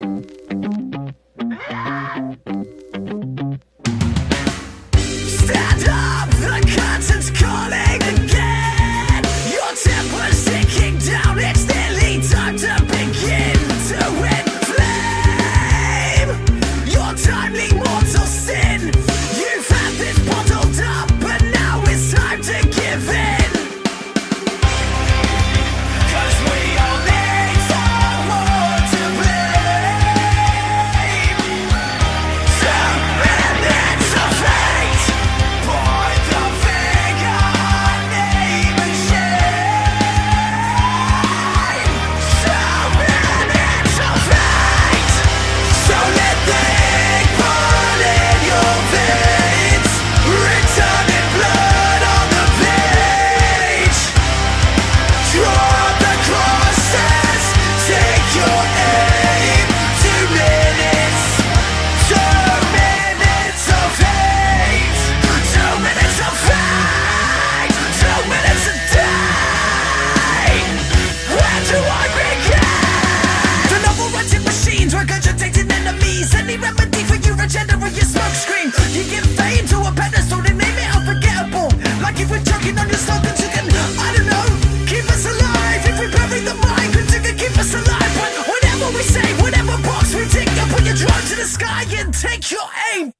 Stand take your aim.